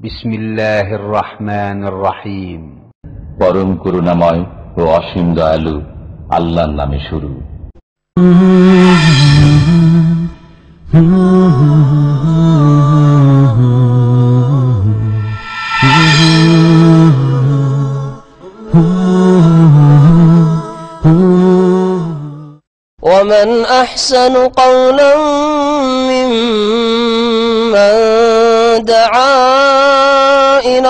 بسم الله الرحمن الرحيم পরম করুণাময় ও অসীম দয়ালু আল্লাহর নামে শুরু ومن أحسن قولا ممن دعا إلى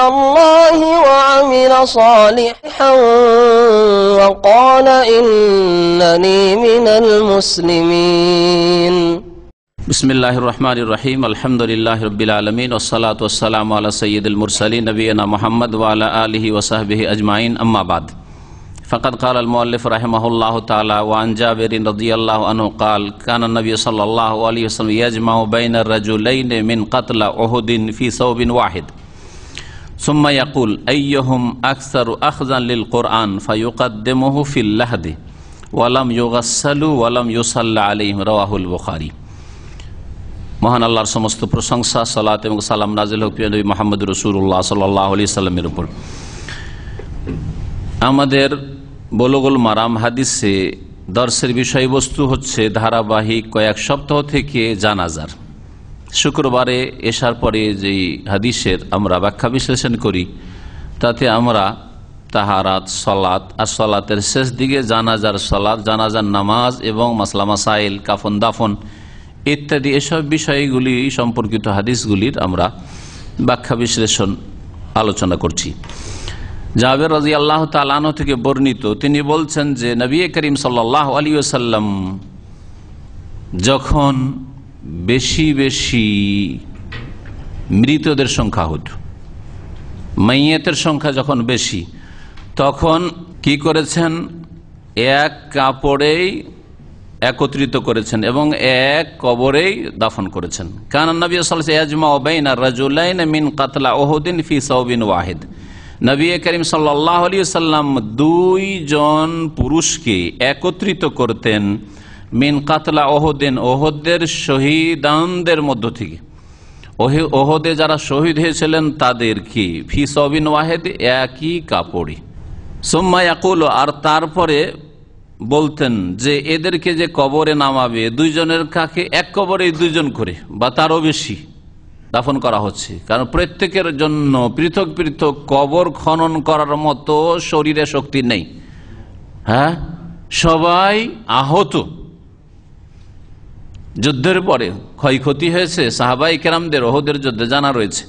الله وعمل صالحا وقال إنني من المسلمين. بسم الله الرحمن الرحيم. الحمد لله رب العالمين والصلاة والسلام على سيد المرسلين نبينا محمد وعلى آله وصحبه أجمعين. أما بعد فقد قال المؤلف رحمه الله تعالى وعن جابر رضي الله عنه قال كان النبي صلى الله عليه وسلم يجمع بين الرجلين من قتل أحد في ثوب واحد. সোম্মা ইয়াকুল, আইয়হম আকসারু আখজালিল কোরআন ফাইকাদ্দেমহু ফিল্লাহদে ওয়ালাম ইয়োগাসালু ওয়ালাম ইউসাল্লা আলিম রাওয়াহুল বুখারি। মহান আল্লাহর সমস্ত প্রশংসা, সালাত এবং সালাম নাজিল হক নবী মোহাম্মদ রসুল্লাহ সাল্লাহ আলি সাল্লামের উপর। আমাদের বলগুল মারাম হাদিসে দর্শের বিষয়বস্তু হচ্ছে ধারাবাহিক কয়েক সপ্তাহ থেকে জানাজার। শুক্রবারে এসার পরে যেই হাদিসের আমরা ব্যাখ্যা বিশ্লেষণ করি, তাতে আমরা তাহারাত সলাত আর সলাতের শেষ দিকে জানাজার সলাত জানাজার নামাজ এবং মাসলা মাসাইল, কাফন দাফন ইত্যাদি এসব বিষয়গুলি সম্পর্কিত হাদিসগুলির আমরা ব্যাখ্যা বিশ্লেষণ আলোচনা করছি। জাবের রাজি আল্লাহ তালানো থেকে বর্ণিত, তিনি বলছেন যে, নবী করিম সাল্লাহ আলী সাল্লাম যখন বেশি বেশি মৃতদের সংখ্যা হতো মাইয়েতের সংখ্যা যখন বেশি, তখন কি করেছেন? এক কাপড়েই একত্রিত করেছেন এবং এক কবরেই দাফন করেছেন। কান নবী মিন কাতলা ওহদিন ফি সৌবিন ওয়াহিদ। নবী করিম সাল্লাহ আলী সাল্লাম দুইজন পুরুষকে একত্রিত করতেন মিন কাতলা ওহদিন, ওহদের শহীদানদের মধ্য থেকে। ওহদে যারা শহীদ হয়েছিলেন তাদের কি? ফি সবিন ওয়াহেদ, একই কাপড়ে সোম্মা ইয়াকুল, আর তারপরে বলতেন যে, এদেরকে যে কবরে নামাবে, দুইজনের কাকে? এক কবরে দুইজন করে, বা তারও বেশি দাফন করা হচ্ছে। কারণ প্রত্যেকের জন্য পৃথক পৃথক কবর খনন করার মতো শরীরে শক্তি নেই। হ্যাঁ? সবাই আহত। যুদ্ধের পরে ক্ষয়ক্ষতি হয়েছে সাহাবাই কেরামদের, ওহদের যুদ্ধে জানা রয়েছে।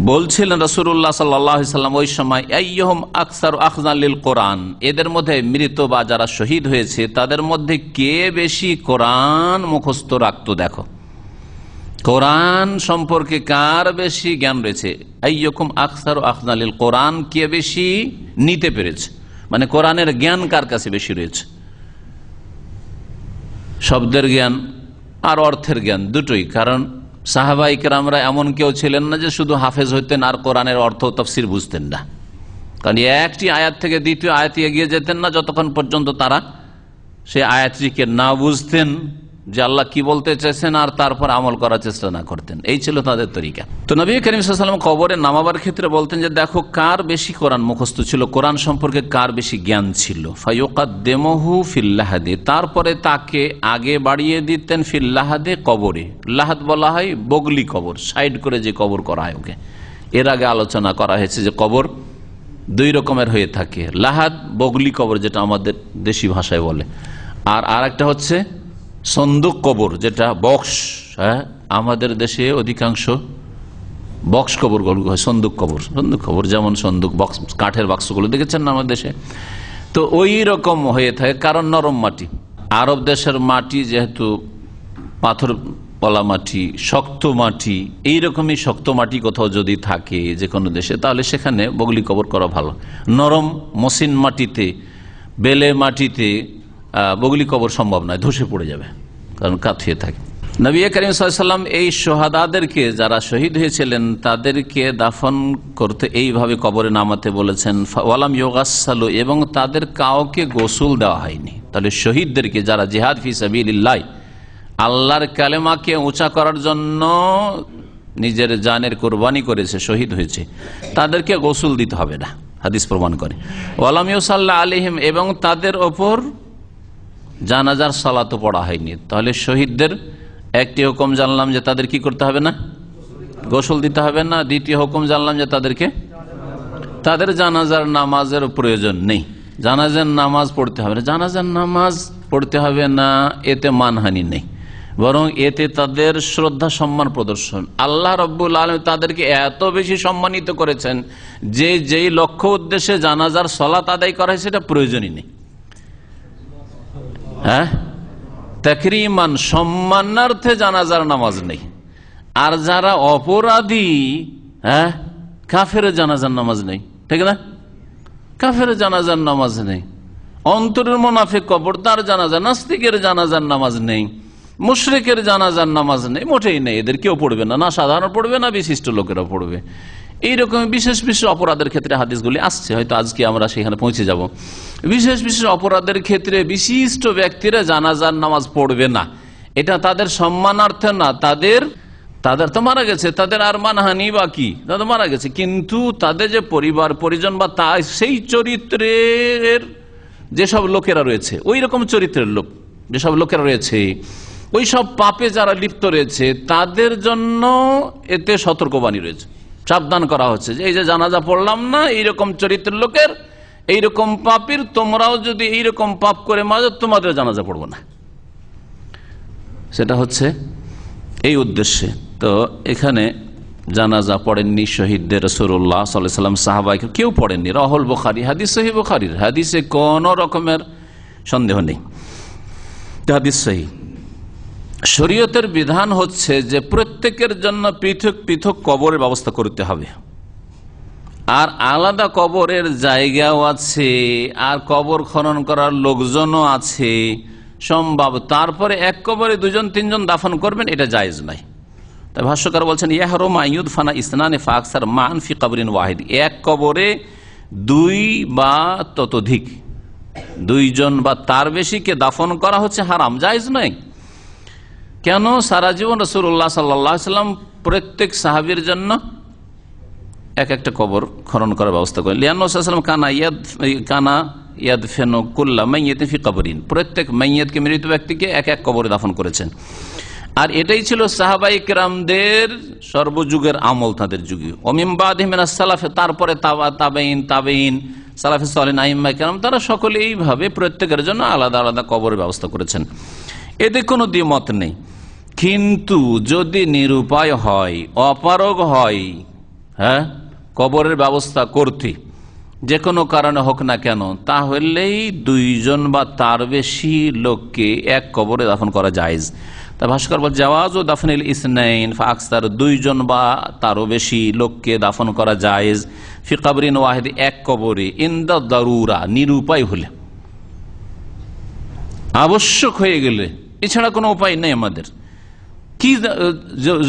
বলছিলেন রসুল্লাহ সাল্লাম, ওই সময় আইহম আকসার আখজালিল কোরআন, এদের মধ্যে মৃত বা যারা শহীদ হয়েছে, তাদের মধ্যে কে বেশি কোরআন মুখস্থ রাখতো দেখো। কোরআন সম্পর্কে কার বেশি জ্ঞান রয়েছে? আইয়কুম আকসার আখজালিল কোরআন কে বেশি নিতে পেরেছে? মানে কোরআনের জ্ঞান কার কাছে বেশি রয়েছে? শব্দের জ্ঞান আর অর্থের জ্ঞান দুটোই। কারণ সাহাবাহিক আমরা এমন কেউ ছিলেন না যে শুধু হাফেজ হইতেন আর কোরআনের অর্থ তফসির বুঝতেন না। কারণ একটি আয়াত থেকে দ্বিতীয় আয়াতে এগিয়ে যেতেন না, যতক্ষণ পর্যন্ত তারা সে আয়াতটিকে না বুঝতেন। যে আল্লাহ কি বলতে চাইছেন আর তারপর আমল করার চেষ্টা না করতেন। এই ছিল তাদের তরিকা। তো নবী করিম সাল্লাম কবরে নামাবার ক্ষেত্রে বলতেন যে, দেখো, কার বেশি কোরআন মুখস্থ ছিল? কোরআন সম্পর্কে কার বেশি জ্ঞান ছিল? ফাইকাদ্দেমহু ফিল্লাহাদে। তারপরে তাকে আগে বাড়িয়ে দিতেন ফিল্লাহাদে কবরে। লাহাদ বলা হয় বগলি কবর, সাইড করে যে কবর করা হয় ওকে। এর আগে আলোচনা করা হয়েছে যে কবর দুই রকমের হয়ে থাকে। লাহাদ বগলি কবর যেটা আমাদের দেশি ভাষায় বলে। আর আর একটা হচ্ছে সন্দুক কবর, যেটা বক্স হ্যাঁ? আমাদের দেশে অধিকাংশ বক্স কবর হয়, সন্দুক কবর। সন্দুক কবর যেমন সন্দুক, বক্স কাঠের বাক্সগুলো দেখেছেন না আমাদের দেশে? তো ওই রকম হয়ে থাকে, কারণ নরম মাটি। আরব দেশের মাটি যেহেতু পাথর পলা মাটি, শক্ত মাটি এইরকমই শক্ত মাটি কোথাও যদি থাকে যে কোনো দেশে, তাহলে সেখানে বগলি কবর করা ভালো। নরম মসিন মাটিতে, বেলে মাটিতে বগলি কবর সম্ভব নয়, ধসে পড়ে যাবে, কারণ কাঁথিয়ে থাকে। নবী করিম সাল্লাম এই সোহাদাদেরকে যারা শহীদ হয়েছিলেন, তাদেরকে দাফন করতে এইভাবে কবরে নামাতে বলেছেন ওয়ালাম ইয়োগাসালু এবং তাদের কাউকে গোসল দেওয়া হয়নি। তাহলে শহীদদেরকে যারা জিহাদ ফি সাবিল্লাই আল্লাহর কালেমাকে উঁচা করার জন্য নিজের জানের কোরবানি করেছে, শহীদ হয়েছে, তাদেরকে গোসল দিতে হবে না, হাদিস প্রমাণ করে। ওয়ালামিউসাল্লাহ আলিহিম এবং তাদের ওপর জানাজার সালাত পড়া হয়নি। তাহলে শহীদদের একটি হুকুম জানলাম যে তাদের কি করতে হবে না? গোসল দিতে হবে না? দ্বিতীয় হুকুম জানলাম যে তাদেরকে তাদের জানাজার নামাজের প্রয়োজন নেই। জানাজার নামাজ পড়তে হবে না। জানাজার নামাজ পড়তে হবে না, এতে মানহানি নেই। বরং এতে তাদের শ্রদ্ধা, সম্মান প্রদর্শন। আল্লাহ রব্বুল আলম তাদেরকে এত বেশি সম্মানিত করেছেন যে যেই লক্ষ্য উদ্দেশ্যে জানাজার সলাত আদায় করা হয় সেটা প্রয়োজনই নেই। হ্যাঁ? সম্মানার্থে জানাজার নামাজ নেই। আর যারা অপরাধী হ্যাঁ? কাফের জানাজার নামাজ নেই। ঠিক না? কাফের জানাজার নামাজ নেই। অন্তরের মোনাফিক কবর, তার জানাজা, নাস্তিকের জানাজার নামাজ নেই। মুশরেকের জানাজার নামাজ নেই। মোটেই নেই। এদের কেউ পড়বে না। না সাধারণ পড়বে, না বিশিষ্ট লোকেরা পড়বে। এইরকম বিশেষ বিশেষ অপরাধের ক্ষেত্রে হাদিসগুলি আসছে, হয়তো আজকে আমরা সেখানে পৌঁছে যাব। বিশেষ বিশেষ অপরাধের ক্ষেত্রে বিশিষ্ট ব্যক্তিরা জানাজার নামাজ পড়বে না। এটা তাদের সম্মানার্থে না, তাদের তাদের তো মারা গেছে, তাদের আর মানহানি বা কি তাদের মারা গেছে। কিন্তু তাদের যে পরিবার, পরিজন বা তা সেই চরিত্রের যেসব লোকেরা রয়েছে ওই রকম চরিত্রের লোক, যেসব লোকেরা রয়েছে ওই সব পাপে যারা লিপ্ত রয়েছে, তাদের জন্য এতে সতর্কবাণী রয়েছে। সাবধান করা হচ্ছে যে, এই যে জানাজা পড়লাম না, এইরকম চরিত্রের লোকের, এইরকম পাপের, তোমরাও যদি এইরকম পাপ করে মাঝে তোমাদের জানাজা পড়ব না। সেটা হচ্ছে এই উদ্দেশ্যে। তো এখানে জানাজা পড়েননি শহীদদের রসুল্লাহ সাল্লাম, সাহাবাই কেউ পড়েননি। রহল বোখারি, হাদিস সহি বোখারির। হাদিসে কোন রকমের সন্দেহ নেই। হাদিস সহি। শরীয়তের বিধান হচ্ছে যে প্রত্যেকের জন্য পৃথক পৃথক কবরের ব্যবস্থা করতে হবে। আর আলাদা কবরের জায়গাও আছে, আর কবর খনন করার লোকজনও আছে, সম্ভব। তারপরে এক কবরে দুজন, তিনজন দাফন করবেন, এটা জায়েজ নাই তাই ভাষ্যকার বলছেন ইয়াহরো মাইয়ুদ ফানা ইসনানে ফাকসার মান ফি কবরিন ওয়াহিদ। এক কবরে দুই বা ততোধিক, দুইজন বা তার বেশিকে দাফন করা হচ্ছে হারাম, জায়েজ নয়। কেন সারা জীবন রসুল্লাহ সাল্লাম প্রত্যেক সাহাবির জন্য এক একটা কবর খনন করার ব্যবস্থা করেন? লিয়ান্লাম কানা ইয়াদ কানা ইয়াদ ফেনো কুল্লা মাইয়াতে ফি কবরিন। প্রত্যেক মাইয়াতকে মৃত ব্যক্তিকে এক এক কবরে দাফন করেছেন। আর এটাই ছিল সাহাবাই কেরামদের সর্বযুগের আমল তাদের যুগে। অমিমবাদ সালাফে, তারপরে তাবা, তাবেইন তাবেইন, সালাফে সালিন আহিম্মা কেরাম, তারা সকলে এইভাবে প্রত্যেকের জন্য আলাদা আলাদা কবরের ব্যবস্থা করেছেন। এতে কোনো দ্বিমত নেই। কিন্তু যদি নিরুপায় হয়, অপারগ হয় হ্যাঁ কবরের ব্যবস্থা করতে, যে কোনো কারণে হোক না কেন, তাহলেই দুইজন বা তার বেশি লোককে এক কবরে দাফন করা যায় তা ভাস্কর বল, জাওয়াজ ও দাফনিল ইসনাইন, ফাকসার দুইজন বা তারও বেশি লোককে দাফন করা জায়েজ। ফিকাবরিন ওয়াহেদ, এক কবরে, ইন্দা দারুরা, নিরুপায় হলে। আবশ্যক হয়ে গেলে, এছাড়া কোনো উপায় নেই আমাদের। কি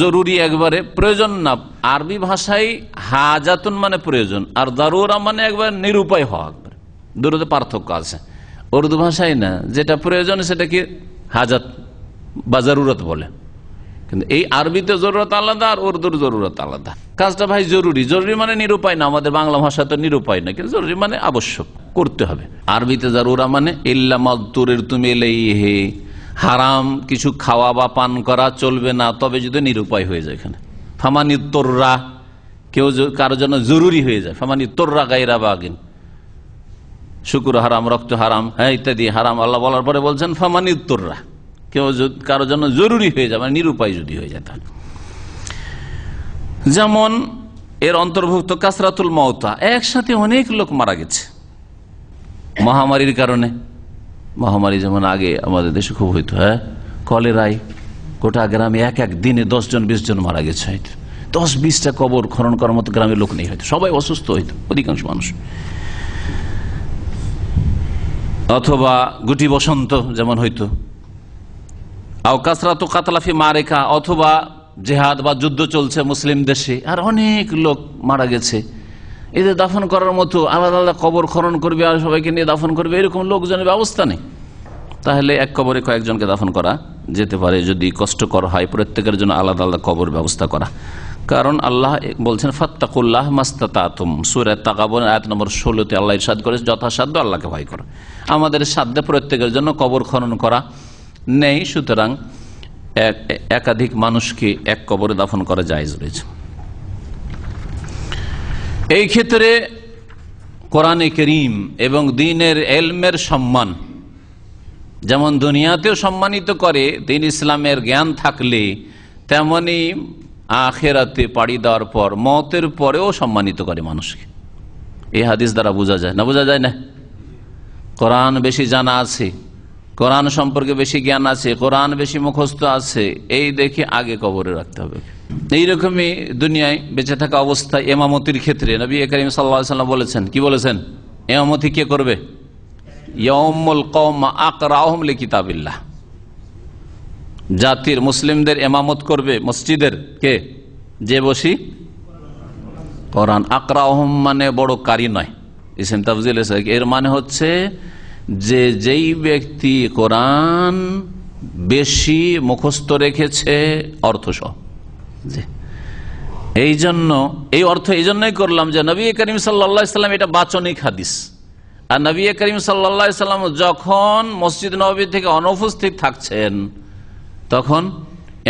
জরুরি একবারে? প্রয়োজন না। আরবি ভাষায় হাজাতুন মানে প্রয়োজন, আর দারুরা মানে একবার নিরুপায় হওয়া একবার। দুটোতে পার্থক্য আছে। উর্দু ভাষায় না, যেটা প্রয়োজন সেটাকে হাজাত বা জরুরত বলে। কিন্তু এই আরবিতে জরুরত আলাদা আর উর্দুর জরুরত আলাদা। কাজটা ভাই জরুরি। জরুরি মানে নিরুপায় না। আমাদের বাংলা ভাষা তো নিরুপায় না, কিন্তু জরুরি মানে আবশ্যক, করতে হবে। আরবিতে জরুরা মানে ইল্লামাতুরের তুমি এলেই হে হারাম কিছু খাওয়া বা পান করা চলবে না, তবে যদি নিরুপায় হয়ে যায় এখানে। ফামানি তোর্রা, কেউ কারও জন্য জরুরি হয়ে যায়। ফামানি তোর্রা গাইরা বাগিন। শুকুর হারাম, রক্ত হারাম হ্যাঁ ইত্যাদি হারাম। আল্লাহ বলার পরে বলছেন ফামানি তোর্রা, কেউ কারও জন্য জরুরি হয়ে যায় মানে নিরুপায় যদি হয়ে যায় তাহলে। যেমন এর অন্তর্ভুক্ত কাসরাতুল মওতা, একসাথে অনেক লোক মারা গেছে। মহামারীর কারণে। মহামারী যেমন আগে আমাদের দেশে খুব হইতো হ্যাঁ? কলেরাই গোটা গ্রামে এক এক দিনে দশ জন বিশ জন মারা গেছে হয়তো। দশ, বিশটা কবর খনন করার মতো গ্রামের লোক নেই হয়তো। সবাই অসুস্থ হইতো, অধিকাংশ মানুষ। অথবা গুটি বসন্ত যেমন হইতো। আওকাসরা তো কাতলাফি মারেকা, অথবা জেহাদ বা যুদ্ধ চলছে মুসলিম দেশে, আর অনেক লোক মারা গেছে। এদের দাফন করার মতো আলাদা আলাদা কবর খনন করবে আর সবাইকে নিয়ে দাফন করবে, এরকম লোকজনের ব্যবস্থা নেই। তাহলে এক কবরে কয়েকজনকে দাফন করা যেতে পারে যদি কষ্টকর হয়, প্রত্যেকের জন্য আলাদা আলাদা কবর ব্যবস্থা করা। কারণ আল্লাহ বলছেন, ফাত্তাকুল্লাহ মাস্তাতুম সুরে তাকাবন আয়াত নম্বর ষোলোতে আল্লাহ ইরশাদ করে যথাসাধ্য আল্লাহকে ভয় করো। আমাদের সাধ্যে প্রত্যেকের জন্য কবর খনন করা নেই, সুতরাং এক- একাধিক মানুষকে এক কবরে দাফন করা জায়েজ রয়েছে। এই ক্ষেত্রে কোরআনে করিম এবং দিনের এলমের সম্মান, যেমন দুনিয়াতেও সম্মানিত করে, দিন ইসলামের জ্ঞান থাকলে তেমনি আখেরাতে পাড়ি দেওয়ার পর, মতের পরেও সম্মানিত করে মানুষকে। এই হাদিস দ্বারা বোঝা যায় না? বোঝা যায় না? কোরআন বেশি জানা আছে, কোরআন সম্পর্কে বেশি জ্ঞান আছে, কোরআন বেশি মুখস্থ আছে, এই দেখে আগে কবরে রাখতে হবে। এইরকমই দুনিয়ায় বেঁচে থাকা অবস্থায় এমামতির ক্ষেত্রে নবী করিম সাল্লা সাল্লাম বলেছেন, কি বলেছেন? এমামতি কে করবে? ইয়মুল জাতির মুসলিমদের এমামত করবে মসজিদের কে? যে বসি? কোরআন। আকরাহম মানে বড় কারি নয়। ইসেম তাফজিল এর মানে হচ্ছে যে যেই ব্যক্তি কোরআন বেশি মুখস্থ রেখেছে, অর্থসহ। জি এই জন্য, এই অর্থ এই জন্যই করলাম যে নবী করিম সাল্লাম এটা বাচনিক হাদিস। আর নবী করিম সাল্লা সাল্লাম যখন মসজিদ নবী থেকে অনুপস্থিত থাকছেন, তখন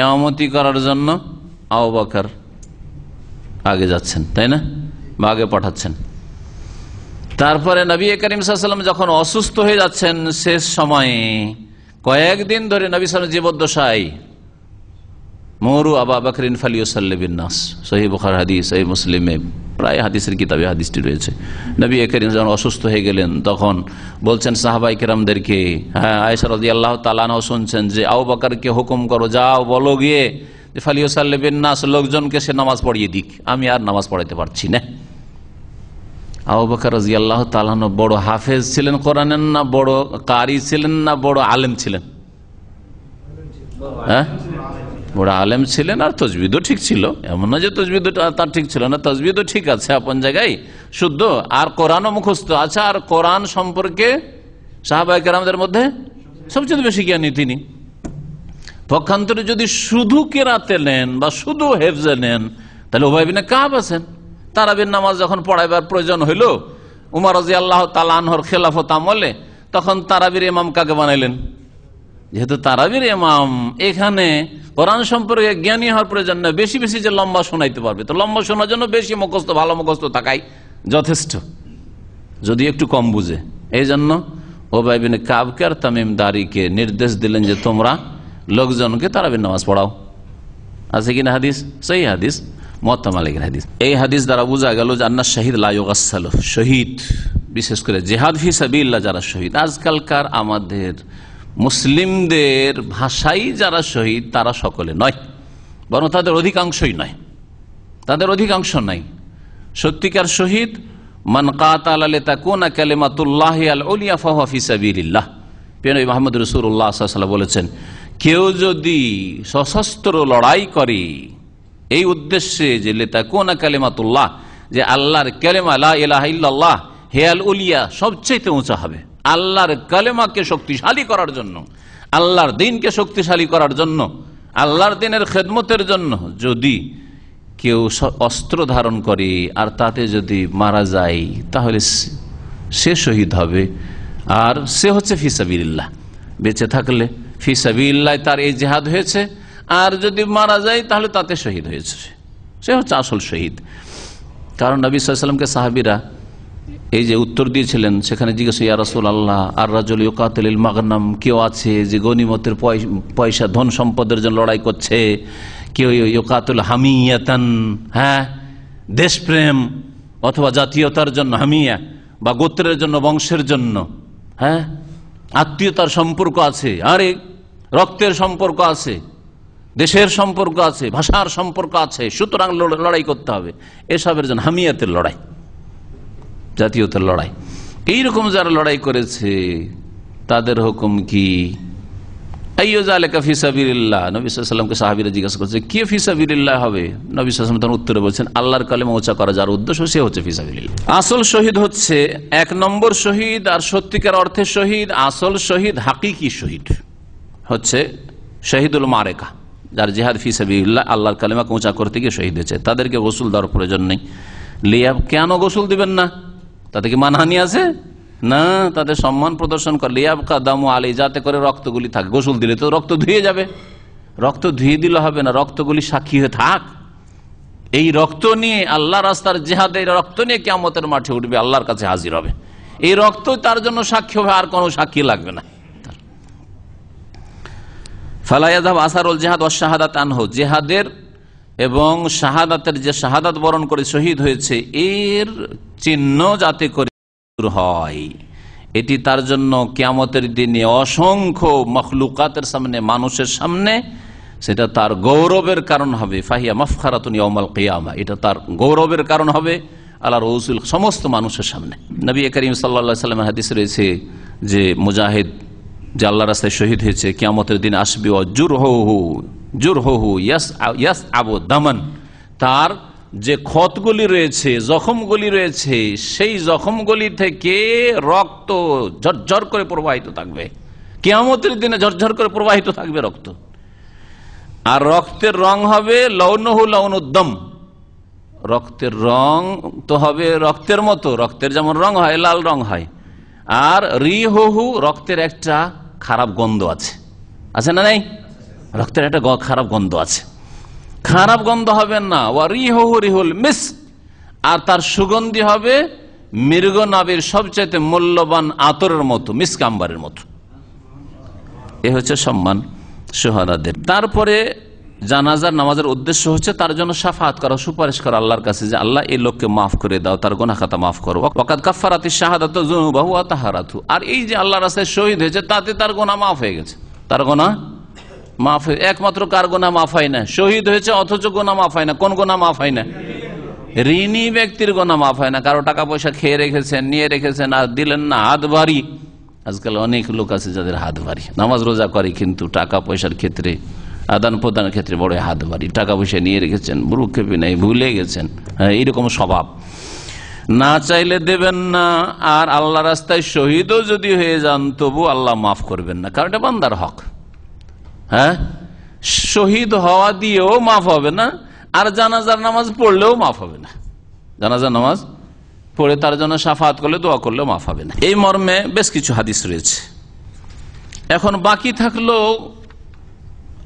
এমামতি করার জন্য আবাকার আগে যাচ্ছেন, তাই না? বা আগে পাঠাচ্ছেন। তারপরে নবী করিম সাল্লাম যখন অসুস্থ হয়ে যাচ্ছেন, শেষ সময়ে কয়েকদিন ধরে নবী সালাম জীবদ্দশায় মরু আবা বকরিন ফালিউসাল্লিবিনাস সহি বুখার হাদিস সহি মুসলিমে প্রায় হাদিসের কিতাবে হাদিসটি রয়েছে। নবী করিম যখন অসুস্থ হয়ে গেলেন, তখন বলছেন সাহাবাই কেরামদেরকে হ্যাঁ আয়সা রাজি আল্লাহ তালানাও শুনছেন যে আউ বাকারকে হুকুম করো, যাও, বলো গিয়ে যে ফালিউসাল্লিবিনাস লোকজনকে সে নামাজ পড়িয়ে দিক। আমি আর নামাজ পড়াইতে পারছি না। আবু রাজি আল্লাহ তালানো বড় হাফেজ ছিলেন কোরআনের না, বড় কারি ছিলেন না, বড় আলেম ছিলেন? হ্যাঁ? বড় আলেম ছিলেন আর তজবিদও ঠিক ছিল। এমন না যে তজবিদ তার ঠিক ছিল না তজবিদও ঠিক আছে আপন জায়গায়। শুদ্ধ। আর কোরআনও মুখস্থ আছে। আর কোরআন সম্পর্কে সাহাবাহিকের আমাদের মধ্যে সবচেয়ে বেশি জ্ঞানী তিনি। পক্ষান্তরে যদি শুধু কেরাতে নেন বা শুধু হেফজে নেন, তাহলে ওভাবিনে কাব আছেন। তারাবির নামাজ যখন পড়াইবার প্রয়োজন হইল, উমার রাজি আল্লাহ তালানহর খেলাফত আমলে, তখন তারাবির ইমাম কাকে বানাইলেন? যেহেতু তারাবির এমাম এখানে কোরআন সম্পর্কে জ্ঞানী হওয়ার প্রয়োজন নয় বেশি বেশি যে লম্বা শোনাইতে পারবে। তো লম্বা শোনার জন্য বেশি মুখস্থ, ভালো মুখস্থ থাকাই যথেষ্ট। যদি একটু কম বুঝে। এই জন্য ওবাইবিন কাবকে আর তামিম দারিকে নির্দেশ দিলেন যে তোমরা লোকজনকে তারাবির নামাজ পড়াও। আছে কিনা হাদিস? সেই হাদিস মহাত্মা মালিকের হাদিস। এই হাদিস দ্বারা বোঝা গেল যে আন্না শহীদ শহীদ, বিশেষ করে জেহাদ ফিসাবিল্লা যারা শহীদ। আজকালকার আমাদের মুসলিমদের ভাষাই যারা শহীদ, তারা সকলে নয়। বরং তাদের অধিকাংশই নয়। তাদের অধিকাংশ নাই। সত্যিকার শহীদ, মান কাতাল রসুল্লাহ বলেছেন, কেউ যদি সশস্ত্র লড়াই করে, এই উদ্দেশ্যে যে লেতা কোনা কালেমাতুল্লাহ, যে আল্লাহর কালেমা লা ইলাহা ইল্লাল্লাহ, হে আল উলিয়া সবচেয়ে উঁচা হবে। আল্লাহর কালেমাকে শক্তিশালী করার জন্য, আল্লাহর দিনকে শক্তিশালী করার জন্য, আল্লাহর দিনের খেদমতের জন্য যদি কেউ অস্ত্র ধারণ করে আর তাতে যদি মারা যায়, তাহলে সে- শহীদ হবে। আর সে হচ্ছে ফিসাবিল্লাহ বেঁচে থাকলে ফিসাবিল্লাহ তার এই জেহাদ হয়েছে। আর যদি মারা যায়, তাহলে তাতে শহীদ হয়েছে। সে। হচ্ছে আসল শহীদ। কারণ নবী সাল্লামকে সাহাবিরা এই যে উত্তর দিয়েছিলেন, সেখানে জিজ্ঞেস, ইয়া রসুল আল্লাহ আর রাজল ইউকাতিল মাগনাম, কেউ আছে যে গনিমতের পয়- পয়সা, ধন সম্পদের জন্য লড়াই করছে? কেউ ইউকাতুল হামিয়াতান হ্যাঁ দেশপ্রেম অথবা জাতীয়তার জন্য হামিয়া বা গোত্রের জন্য বংশের জন্য হ্যাঁ? আত্মীয়তার সম্পর্ক আছে, আরে, রক্তের সম্পর্ক আছে, দেশের সম্পর্ক আছে, ভাষার সম্পর্ক আছে, সুতরাং লড়াই করতে হবে। এসবের জন্য হামিয়াতের লড়াই। জাতীয়তার লড়াই। এইরকম যারা লড়াই করেছে, তাদের হুকুম কি? জিজ্ঞাসা করছে, কে হবে? উত্তরে বলছেন, আল্লাহর কালেমা উঁচা করা যার উদ্দেশ্য, সে হচ্ছে আসল শহীদ হচ্ছে এক নম্বর শহীদ আর সত্যিকার অর্থে শহীদ, আসল শহীদ হাকিকি শহীদ হচ্ছে যার আল্লাহর কালিমাকে উঁচা করতে গিয়ে শহীদ হয়েছে। তাদেরকে গোসল দেওয়ার প্রয়োজন নেই। লিয়াব কেন গোসল দিবেন না? তাতে কি মানহানি আছে? না তাদের সম্মান প্রদর্শন করে। লিয়াব কাদামু আলী, যাতে করে রক্তগুলি থাকে। গোসল দিলে তো রক্ত ধুয়ে যাবে। রক্ত ধুয়ে দিলে হবে না, রক্তগুলি সাক্ষী হয়ে থাক। এই রক্ত নিয়ে, আল্লাহ রাস্তার জেহাদে রক্ত নিয়ে কেমতের মাঠে উঠবে, আল্লাহর কাছে হাজির হবে। এই রক্ত তার জন্য সাক্ষী হবে, আর কোনো সাক্ষী লাগবে না। ফালায়াদাব আসারুল জেহাদ ও শাহাদাত আনহু। জেহাদের এবং শাহাদাতের যে শাহাদাত বরণ করে শহীদ হয়েছে, এর চিহ্ন যাতে করে হয়। এটি তার জন্য কিয়ামতের দিনে অসংখ্য মখলুকাতের সামনে, মানুষের সামনে, সেটা তার গৌরবের কারণ হবে। ফাহিয়া মফখারাতুন ইয়মাল কিয়ামা, এটা তার গৌরবের কারণ হবে আল্লাহ রসুল সমস্ত মানুষের সামনে। নবী করিম সাল্লা সাল্লামের হাদিস রয়েছে যে মুজাহিদ, যে আল্লাহ রাস্তায় শহীদ হয়েছে, কিয়ামতের দিন আসবে ও জুর হো দামান। তার যে ক্ষতগুলি রয়েছে, জখমগুলি রয়েছে, সেই জখমগুলি থেকে রক্ত ঝরঝর করে প্রবাহিত থাকবে। কেয়ামতের দিনে ঝরঝর করে প্রবাহিত থাকবে রক্ত। আর রক্তের রং হবে লৌনহু লৌনুদ্দম রক্তের রং তো হবে রক্তের মতো, রক্তের যেমন রং হয়, লাল রং হয়। আর রি হহু রক্তের একটা খারাপ গন্ধ আছে। আছে না নাই? রক্তের একটা খারাপ গন্ধ আছে। খারাপ গন্ধ হবে না। মিস। আর তার সুগন্ধি হবে মৃগ নাবির সবচাইতে মূল্যবান আতরের মতো মিসকাম্বারের মতো। এ হচ্ছে সম্মান সোহাদাদের তারপরে জানাজার নামাজের উদ্দেশ্য হচ্ছে তার জন্য সাফাত করা, সুপারিশ করা আল্লাহর কাছে যে আল্লাহ এই লোককে মাফ করে দাও, তার গোনা খাতা মাফ করো। ওকাত কাফারাতি শাহাদাত জুনুবাহু ওয়া তাহারাতু। আর এই যে আল্লাহ রাস্তায় শহীদ হয়েছে, তাতে তার গোনা মাফ হয়ে গেছে। তার গোনা মাফ একমাত্র কার গোনা মাফ হয় না? শহীদ হয়েছে, অথচ গোনা মাফ হয় না। কোন গোনা মাফ হয় না? ঋণী ব্যক্তির গোনা মাফ হয় না। কারও টাকা পয়সা খেয়ে রেখেছেন, নিয়ে রেখেছেন, আর দিলেন না, হাত ভারী। আজকাল অনেক লোক আছে যাদের হাত বাড়ি নামাজ রোজা করে কিন্তু টাকা পয়সার ক্ষেত্রে, আদান প্রদানের ক্ষেত্রে বড় হাত বাড়ি টাকা পয়সা নিয়ে রেখেছেন বুরুক্ষেপে নেই, ভুলে গেছেন। হ্যাঁ এইরকম স্বভাব। না চাইলে দেবেন না, আর আল্লাহ রাস্তায় শহীদও যদি হয়ে যান তবু আল্লাহ মাফ করবেন না। কারণ এটা বান্দার হক। হ্যাঁ? শহীদ হওয়া দিয়েও মাফ হবে না, আর জানাজার নামাজ পড়লেও মাফ হবে না। জানাজার নামাজ পড়ে তার জন্য সাফাত করলে, দোয়া করলেও মাফ হবে না। এই মর্মে বেশ কিছু হাদিস রয়েছে। এখন বাকি থাকল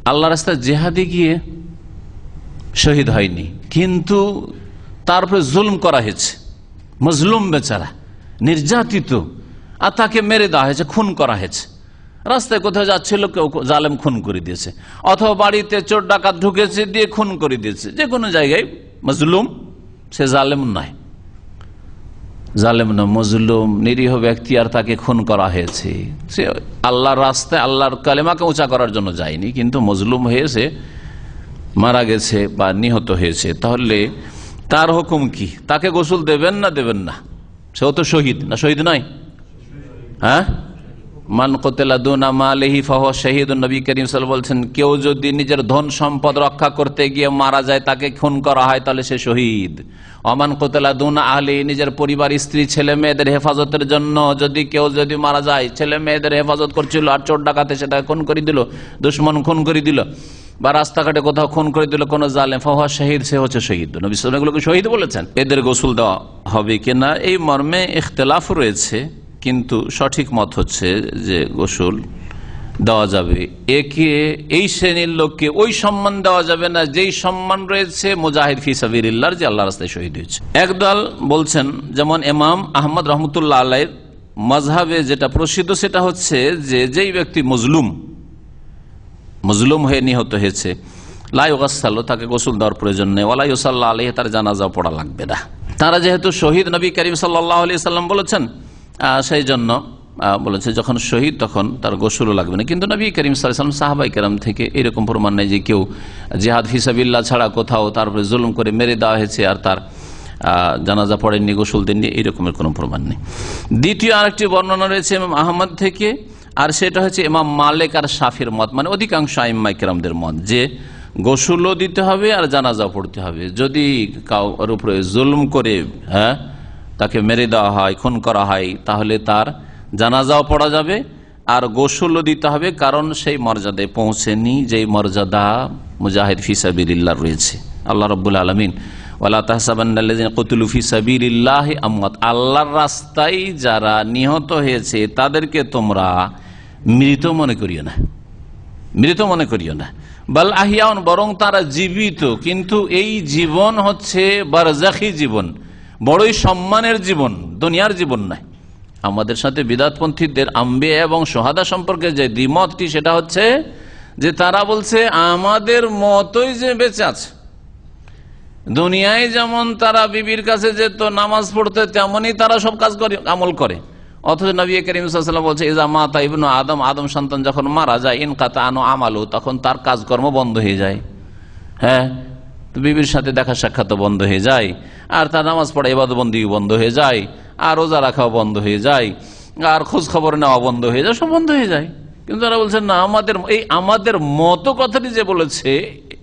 আল্লাহ রাস্তায় জেহাদি গিয়ে শহীদ হয়নি, কিন্তু তারপরে জুলম করা হয়েছে। মজলুম বেচারা, নির্যাতিত, আর তাকে মেরে দেওয়া হয়েছে, খুন করা হয়েছে। রাস্তায় কোথাও যাচ্ছিল, কেউ জালেম খুন করে দিয়েছে। অথবা বাড়িতে চোর ডাকাত ঢুকেছে, দিয়ে খুন করে দিয়েছে। যে কোনো জায়গায় মজলুম, সে জালেম নয়। জালেম না মজলুম, নিরীহ ব্যক্তি আর তাকে খুন করা হয়েছে। সে আল্লাহর রাস্তায়, আল্লাহর কালেমাকে উঁচা করার জন্য যায়নি, কিন্তু মজলুম হয়েছে মারা গেছে বা নিহত হয়েছে। তাহলে তার হুকুম কি? তাকে গোসল দেবেন না দেবেন না? সেও তো শহীদ, না শহীদ নয়? হ্যাঁ? মান কোতেলা দুনা মালেহি ফাহ শহীদ নবী করিম সাল বলছেন, কেউ যদি নিজের ধন সম্পদ রক্ষা করতে গিয়ে মারা যায়, তাকে খুন করা হয়, তাহলে সে শহীদ। অমান কোতেলা দুনা আহলি, নিজের পরিবার, স্ত্রী, ছেলে মেয়েদের হেফাজতের জন্য যদি কেউ যদি মারা যায়, ছেলে মেয়েদের হেফাজত করছিল আর চোর ডাকাতে সেটাকে খুন করে দিল, দুশ্মন খুন করে দিল, বা রাস্তাঘাটে কোথাও খুন করে দিল, কোনো জালে ফাহা শহীদ, সে হচ্ছে শহীদ। নবী সাল্লাম এগুলোকে শহীদ বলেছেন। এদের গোসল দেওয়া হবে কিনা, এই মর্মে ইখতলাফ রয়েছে। কিন্তু সঠিক মত হচ্ছে যে গোসল দেওয়া যাবে। একে এই শ্রেণির লোককে ওই সম্মান দেওয়া যাবে না, যেই সম্মান রয়েছে মুজাহিদ ফিসাবির যে আল্লাহ রাস্তায় শহীদ হয়েছে। একদল বলছেন, যেমন এমাম আহমদ রহমতুল্লাহ আল্লাহ মজহাবে যেটা প্রসিদ্ধ, সেটা হচ্ছে যে যেই ব্যক্তি মজলুম মজলুম হয়ে নিহত হয়েছে লাই ওগাসাল তাকে গোসল দেওয়ার প্রয়োজন নেই ওলাই ওসাল্লাহ আলহ তার জানাজা পড়া লাগবে না। তারা যেহেতু শহীদ নবী করিম সাল্লাহ আলি সাল্লাম বলেছেন সেই জন্য বলেছে, যখন শহীদ তখন তার গোসলও লাগবে না। কিন্তু নবী করিম সাল্লাম সাহাবাই কেরাম থেকে এরকম প্রমাণ নেই যে কেউ জেহাদ হিসাবিল্লা ছাড়া কোথাও তারপরে জুলুম করে মেরে দেওয়া হয়েছে আর তার জানাজা পড়েননি, গোসল দেননি এইরকমের কোনো প্রমাণ নেই। দ্বিতীয় আরেকটি বর্ণনা রয়েছে ইমাম আহমদ থেকে, আর সেটা হচ্ছে ইমাম মালেক আর শাফির মত মানে অধিকাংশ আইম্মাই কেরামদের মত যে গোসলও দিতে হবে আর জানাজা পড়তে হবে। যদি কাউর উপরে জুলুম করে হ্যাঁ তাকে মেরে দেওয়া হয়, খুন করা হয়, তাহলে তার জানাজাও পড়া যাবে আর গোসলও দিতে হবে, কারণ সেই মর্যাদায় পৌঁছেনি, যেই মর্যাদা মুজাহিদ ফিসাবিল্লাহ রয়েছে। আল্লাহ রব্বুল আলমিন আল্লাহর রাস্তায় যারা নিহত হয়েছে, তাদেরকে তোমরা মৃত মনে করিও না। মৃত মনে করিও না। বাল আহিয়াউন, বরং তারা জীবিত, কিন্তু এই জীবন হচ্ছে বারজাখি জীবন। বড়ই সম্মানের জীবন, দুনিয়ার জীবন নয় আমাদের সাথে বিদাতপন্থীদের আম্বে এবং সোহাদা সম্পর্কে যে দ্বিমতটি, সেটা হচ্ছে যে তারা বলছে, আমাদের মতই যে বেঁচে আছে। দুনিয়ায় যেমন তারা বিবির কাছে যেত, নামাজ পড়তে, তেমনই তারা সব কাজ করে, আমল করে। অথচ নবী করিম সাল্লাম বলছে, ইজা মাতা ইবনু আদম আদম সন্তান যখন মারা যায় ইনকাতা আনো আমালু তখন তার কাজকর্ম বন্ধ হয়ে যায়। হ্যাঁ? বিবির সাথে দেখা সাক্ষাৎ বন্ধ হয়ে যায়, আর তার নামাজ পড়া এবাদবন্দি বন্ধ হয়ে যায়, আর রোজা রাখাও বন্ধ হয়ে যায়, আর খোঁজ খবর নেওয়া বন্ধ হয়ে যায়, সব বন্ধ হয়ে যায়। কিন্তু তারা বলছেন, না, আমাদের, এই আমাদের মতো কথাটি যে বলেছে,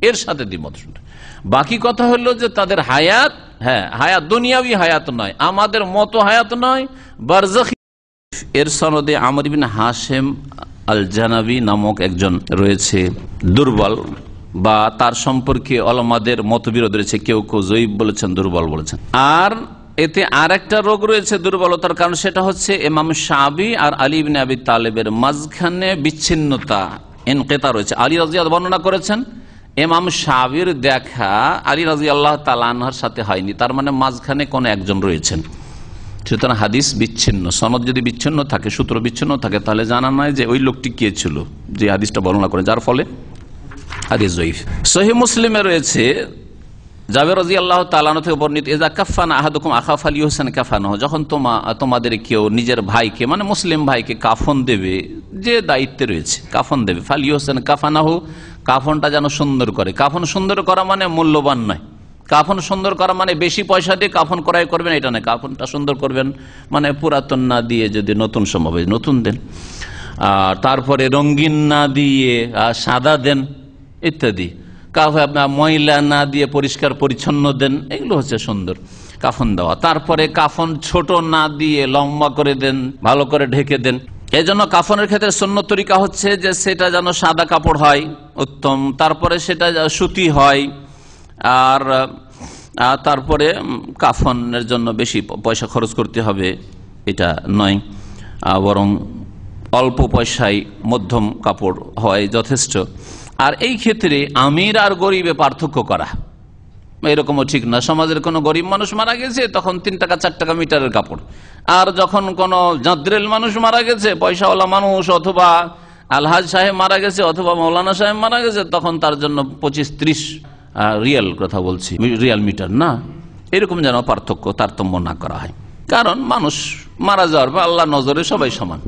এর সাথে দ্বিমত বাকি কথা হলো যে তাদের হায়াত হ্যাঁ হায়াত দুনিয়াবি হায়াত নয়, আমাদের মতো হায়াত নয়। বারজাখি, এর সনদে আমর বিন হাসেম আল জানাবি নামক একজন রয়েছে দুর্বল বা তার সম্পর্কে অলমাদের মতবিরোধ রয়েছে, কেউ কেউ জয়ীব বলেছেন, দুর্বল বলেছেন। আর এতে আর একটা রোগ রয়েছে দুর্বলতার কারণ, সেটা হচ্ছে এমাম সাবি আর আলী বিন আবি তালেবের মাঝখানে বিচ্ছিন্নতা এনকেতা রয়েছে। আলী রাজিয়াদ বর্ণনা করেছেন এমাম সাবির দেখা আলী রাজি আল্লাহ তালানহার সাথে হয়নি, তার মানে মাঝখানে কোন একজন রয়েছেন। সুতরাং হাদিস বিচ্ছিন্ন, সনদ যদি বিচ্ছিন্ন থাকে, সূত্র বিচ্ছিন্ন থাকে, তাহলে জানা নয় যে ওই লোকটি কে ছিল, যে হাদিসটা বর্ণনা করে। যার ফলে হাদিস জয়ীফ। সহি মুসলিমে রয়েছে, জাবের রাজি আল্লাহ তালানো থেকে বর্ণিত এজা কাফান আহাদুকুম আখাফ আলী হোসেন কাফানো যখন তোমা, তোমাদের কেউ নিজের ভাইকে মানে মুসলিম ভাইকে কাফন দেবে, যে দায়িত্বে রয়েছে, কাফন দেবে। ফালি হোসেন কাফানাহু, কাফনটা যেন সুন্দর করে। কাফন সুন্দর করা মানে মূল্যবান নয়। কাফন সুন্দর করা মানে বেশি পয়সা দিয়ে কাফন ক্রয় করবেন, এটা নয়। কাফনটা সুন্দর করবেন মানে পুরাতন না দিয়ে যদি নতুন সম্ভব নতুন দেন। আর তারপরে রঙ্গিন না দিয়ে সাদা দেন। ইত্যাদি। কাফে আপনার ময়লা না দিয়ে পরিষ্কার পরিচ্ছন্ন দেন, এগুলো হচ্ছে সুন্দর। কাফন দেওয়া। তারপরে কাফন ছোট না দিয়ে লম্বা করে দেন, ভালো করে ঢেকে দেন। এই জন্য কাফনের ক্ষেত্রে সন্য তরিকা হচ্ছে যে সেটা যেন সাদা কাপড় হয়, উত্তম। তারপরে সেটা সুতি হয়, আর তারপরে কাফনের জন্য বেশি পয়সা খরচ করতে হবে, এটা নয়। বরং অল্প পয়সায় মধ্যম কাপড় হয় যথেষ্ট। আর এই ক্ষেত্রে আমির আর গরিবে পার্থক্য করা। এরকমও ঠিক না। সমাজের কোনো গরিব মানুষ মারা গেছে, তখন তিন টাকা, চার টাকা মিটারের কাপড়। আর যখন কোনো জাদ্রেল মানুষ মারা গেছে, পয়সাওয়ালা মানুষ অথবা আলহাজ সাহেব মারা গেছে, অথবা মৌলানা সাহেব মারা গেছে, তখন তার জন্য পঁচিশ, ত্রিশ রিয়াল কথা বলছি। রিয়াল মিটার না। এরকম যেন পার্থক্য, তারতম্য না করা হয়। কারণ মানুষ মারা যাওয়ার পর আল্লাহ নজরে সবাই সমান।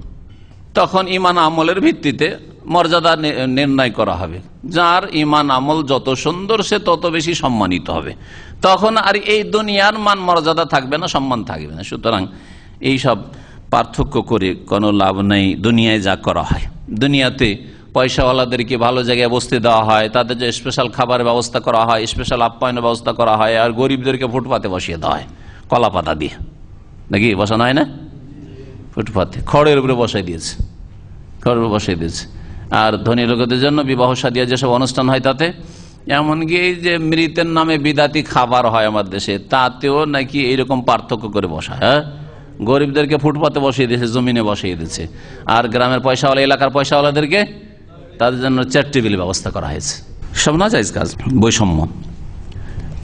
তখন ইমান আমলের ভিত্তিতে মর্যাদা নির্ণয় করা হবে। যার ইমান আমল যত সুন্দর, সে তত বেশি সম্মানিত হবে। তখন আর এই দুনিয়ার মান মর্যাদা থাকবে না, সম্মান থাকবে না। সুতরাং এই সব পার্থক্য করে কোনো লাভ নেই দুনিয়ায় যা করা হয়। দুনিয়াতে পয়সাওয়ালাদেরকে ভালো জায়গায় বসতে দেওয়া হয়, তাদের যে স্পেশাল খাবারের ব্যবস্থা করা হয় স্পেশাল আপ্যায়নের ব্যবস্থা করা হয়, আর গরিবদেরকে ফুটপাতে বসিয়ে দেওয়া হয় কলা পাতা দিয়ে। নাকি বসানো হয় না? ফুটপাতে। খড়ের উপরে বসাই দিয়েছে। খড়ের উপরে বসাই দিয়েছে। আর ধনী লোকদের জন্য বিবাহ সাদিয়া যেসব অনুষ্ঠান হয় তাতে, এমনকি যে মৃতের নামে বিদাতি খাবার হয় আমার দেশে, তাতেও নাকি এইরকম পার্থক্য করে বসা হ্যাঁ? গরিবদেরকে ফুটপাতে বসিয়ে দিয়েছে, জমিনে বসিয়ে দিয়েছে। আর গ্রামের পয়সাওয়ালা, এলাকার পয়সাওয়ালাদেরকে তাদের জন্য চেয়ার টেবিল ব্যবস্থা করা হয়েছে। সব না চাইজ কাজ, বৈষম্য।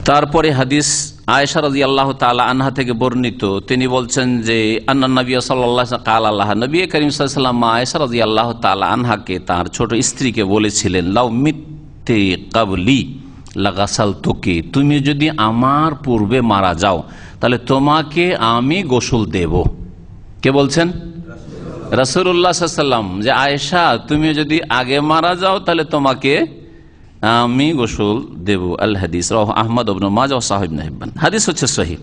তারপরে হাদিস আয়েশা রাজি আল্লাহ তালা আনহা থেকে বর্ণিত, তিনি বলছেন যে আন্না নবী সাল্লাহ কাল আল্লাহ নবী করিম সাল্লাম আয়েশা রাজি আল্লাহ তালা আনহাকে তার ছোট স্ত্রীকে বলেছিলেন, লাউ মিথ্যে কাবলি লাগাসাল তোকে তুমি যদি আমার পূর্বে মারা যাও, তাহলে তোমাকে আমি গোসল দেব। কে বলছেন? রসুল্লাহ সাল্লাম, যে আয়েশা, তুমি যদি আগে মারা যাও, তাহলে তোমাকে আমি গোসল দেব আল হাদিস আহমদ মাজ সাহেব নাহিবান হাদিস হচ্ছে সহি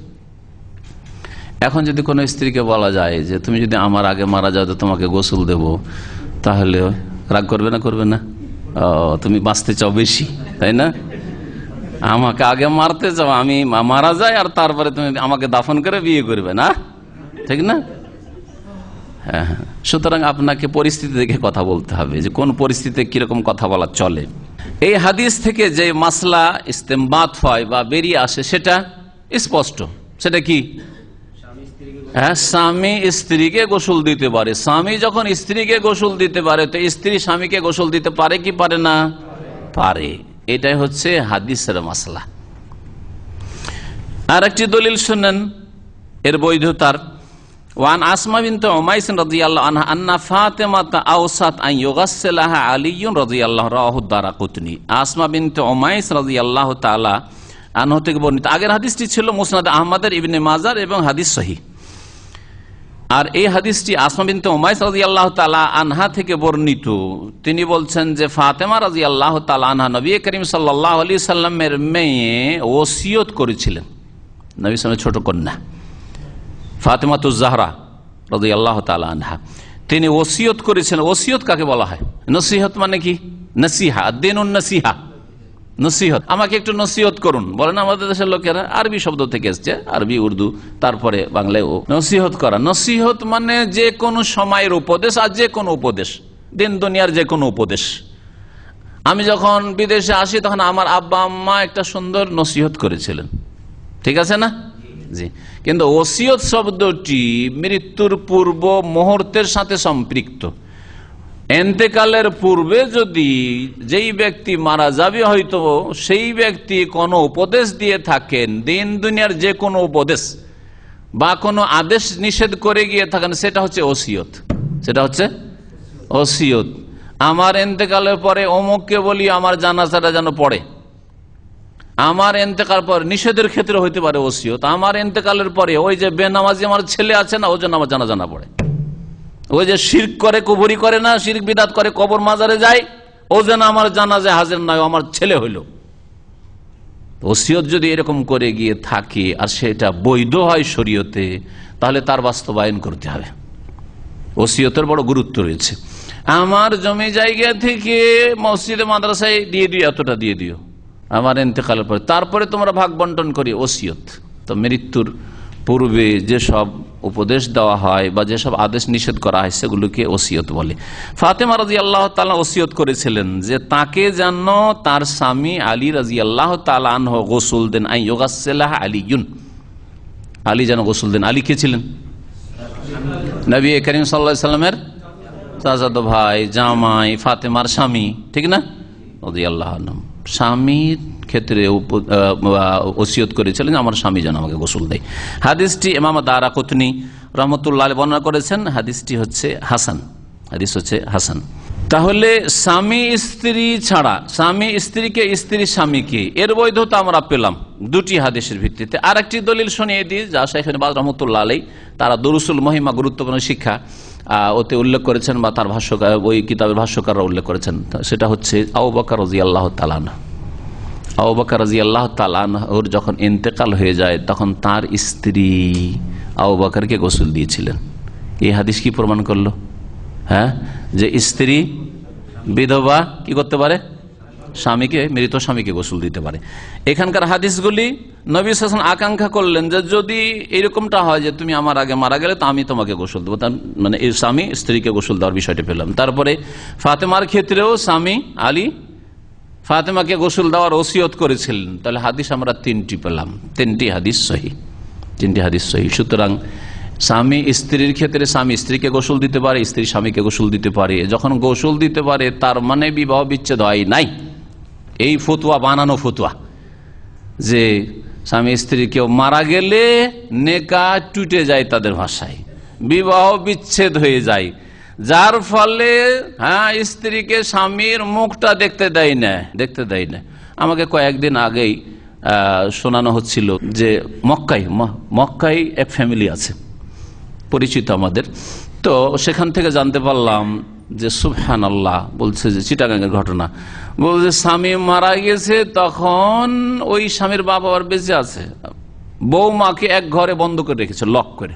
এখন যদি কোনো স্ত্রীকে বলা যায় যে তুমি যদি আমার আগে মারা যাও তো তোমাকে গোসল দেব, তাহলে রাগ করবে না করবে না? ও, তুমি বাঁচতে চাও বেশি, তাই না? আমাকে আগে মারতে চাও, আমি মারা যাই আর তারপরে তুমি আমাকে দাফন করে বিয়ে করবে, না? ঠিক না? হ্যাঁ হ্যাঁ। সুতরাং আপনাকে পরিস্থিতি দেখে কথা বলতে হবে যে কোন পরিস্থিতিতে কীরকম কথা বলা চলে। এই হাদিস থেকে যে মাসলা ইস্তেমবাত হয় বা বেরিয়ে আসে, সেটা স্পষ্ট। সেটা কি? হ্যাঁ স্বামী স্ত্রীকে গোসল দিতে পারে। স্বামী যখন স্ত্রীকে গোসল দিতে পারে, তো স্ত্রী স্বামীকে গোসল দিতে পারে কি পারে না? পারে। এটাই হচ্ছে হাদিসের মাসলা। আর একটি দলিল শুনেন, এর বৈধতার। ওয়ান আসমা বিনতে উমাইস রাদিয়াল্লাহু আনহা আন্না ফাতেমাতা আওসাত আন ইউগাসসিলাহা আলীয়ুন রাদিয়াল্লাহু রাহু দারাকুতনি আসমা বিনতে উমাইস রাদিয়াল্লাহু তাআলা আনহু থেকে বর্ণিত। আগের হাদিসটি ছিল মুসনাদ আহমদের, ইবনে মাজার এবং হাদিস সহিহ আর এই হাদিসটি আসমা বিনতে উমাইস রাদিয়াল্লাহু তাআলা আনহা থেকে বর্ণিত। তিনি বলছেন যে ফাতেমা রাদিয়াল্লাহু তাআলা আনহা নবী করিম সাল্লাল্লাহু আলাইহি সাল্লামের মেয়ে ওসিয়ত করেছিলেন। নবী সাল্লামের ছোট কন্যা। ফাতেমাতুজ জাহরা রদি আল্লাহ আনহা। তিনি ওসিয়ত করেছেন। ওসিয়ত কাকে বলা হয়? নসিহত মানে কি? নসিহা দিন নসিহা। নসিহত। আমাকে একটু নসিহত করুন। বলেন আমাদের দেশের লোকেরা, আরবি শব্দ থেকে এসছে, আরবি, উর্দু, তারপরে বাংলায় ও। নসিহত করা। নসিহত মানে যে কোনো সময়ের উপদেশ আর যে কোনো উপদেশ। দিন দুনিয়ার যে কোনো উপদেশ। আমি যখন বিদেশে আসি, তখন আমার আব্বা, আম্মা একটা সুন্দর নসিহত করেছিলেন। ঠিক আছে না? কিন্তু ওসিয়ত শব্দটি মৃত্যুর পূর্ব মুহূর্তের সাথে সম্পৃক্ত। এন্তেকালের পূর্বে যদি যেই ব্যক্তি মারা যাবে, হয়তো সেই ব্যক্তি কোনো উপদেশ দিয়ে থাকেন, দিন দুনিয়ার যে কোনো উপদেশ বা কোনো আদেশ নিষেধ করে গিয়ে থাকেন, সেটা হচ্ছে ওসিয়ত। সেটা হচ্ছে ওসিয়ত। আমার এন্তেকালের পরে অমুককে বলি, আমার জানাজাটা যেন পড়ে। আমার এন্তেকাল পর নিষেধের ক্ষেত্রে হইতে পারে ওসিও ওসিয়ত। আমার এন্তেকালের পরে ওই যে বেনামাজি আমার ছেলে আছে না ও জন্য আমার জানা জানা পড়ে। ওই যে শির্ক করে, কবরি করে না, শির্ক বিদাত করে, কবর মাজারে যায়, ও যেন আমার জানা যায় হাজির নয় আমার ছেলে হইল। ওসিয়ত যদি এরকম করে গিয়ে থাকে আর সেটা বৈধ হয় শরীয়তে, তাহলে তার বাস্তবায়ন করতে হবে। ওসিয়তের বড় গুরুত্ব রয়েছে। আমার জমি জায়গা থেকে মসজিদে মাদ্রাসায় দিয়ে দিও, এতটা দিয়ে দিও। আমার এতেকালের পরে। তারপরে তোমরা ভাগ বন্টন করি, ওসিয়ত। তো মৃত্যুর পূর্বে যেসব উপদেশ দেওয়া হয় বা যেসব আদেশ নিষেধ করা হয়, সেগুলোকে ওসিয়ত বলে। ফাতেমা রাজি আল্লাহ তালা ওসিয়ত করেছিলেন যে, তাকে যেন তার স্বামী আলী রাজি আল্লাহ তালাহ গোসুল দেন আই ইয়োগাসাহ আলীগুন আলী যেন গোসুল দেন। আলী কে ছিলেন? নবী করিম সাল্লা সাল্লামের চাচাতো ভাই, জামাই, ফাতেমার স্বামী, ঠিক না? রাজি আল্লাহ স্বামীর ক্ষেত্রে ওসিয়ত করেছিলেন আমার স্বামী যেন আমাকে গোসল দেয়। হাদিসটি এমাম দারা কুতনি রহমতুল্লাহ বর্ণনা করেছেন। হাদিসটি হচ্ছে হাসান। হাদিস হচ্ছে হাসান। তাহলে স্বামী স্ত্রী ছাড়া, স্বামী স্ত্রীকে স্ত্রী স্বামীকে এর বৈধতা আমরা পেলাম দুটি হাদিসের ভিত্তিতে। আর একটি দলিল শুনিয়ে দিই, যা সেখানে রহমতুল্লাহ আলাই তারা দরুসুল মহিমা গুরুত্বপূর্ণ শিক্ষা। ওতে উল্লেখ করেছেন বা তার ভাষ্যকার ওই কিতাবের ভাষ্যকাররা উল্লেখ করেছেন। সেটা হচ্ছে আউ বাকর রাজি আল্লাহ তালানা আউ বাকর রাজি আল্লাহ তালানহর যখন ইন্তেকাল হয়ে যায়, তখন তার স্ত্রী আউ বাকরকে গোসল দিয়েছিলেন। এই হাদিস কি প্রমাণ করল? হ্যাঁ? যে স্ত্রী বিধবা কি করতে পারে? স্বামীকে, মৃত স্বামীকে গোসল দিতে পারে। এখানকার হাদিসগুলি নবী হাসান আকাঙ্ক্ষা করলেন যে যদি এরকমটা হয় যে তুমি আমার আগে মারা গেলে তো আমি তোমাকে গোসল দেবো। তার মানে এই স্বামী স্ত্রীকে গোসল দেওয়ার বিষয়টি পেলাম। তারপরে ফাতেমার ক্ষেত্রেও স্বামী আলী ফাতেমাকে গোসল দেওয়ার ওসিয়ত করেছিলেন। তাহলে হাদিস আমরা তিনটি পেলাম। তিনটি হাদিস সহি। তিনটি হাদিস সহি। সুতরাং স্বামী স্ত্রীর ক্ষেত্রে স্বামী স্ত্রীকে গোসল দিতে পারে, স্ত্রী স্বামীকে গোসল দিতে পারে। যখন গোসল দিতে পারে, তার মানে বিবাহ বিচ্ছেদ হয় নাই। এই ফতুয়া, বানানো ফতুয়া। যে স্বামী, স্ত্রী কেউ মারা গেলে নেকা টুটে যায় তাদের ভাষায়, বিবাহ বিচ্ছেদ হয়ে যায়। যার ফলে হ্যাঁ স্ত্রীকে স্বামীর মুখটা দেখতে দেয় না, দেখতে দেয় না। আমাকে কয়েকদিন আগেই শোনানো হচ্ছিল যে মক্কাই মক্কাই এক ফ্যামিলি আছে, পরিচিত আমাদের। তো সেখান থেকে জানতে পারলাম যে সুফহান আল্লাহ বলছে যে চিটাগাঙ্গের ঘটনা। বলছে, স্বামী মারা গেছে, তখন ওই স্বামীর বাবা আর বেঁচে আছে। বউ মাকে এক ঘরে বন্ধ করে রেখেছে লক করে।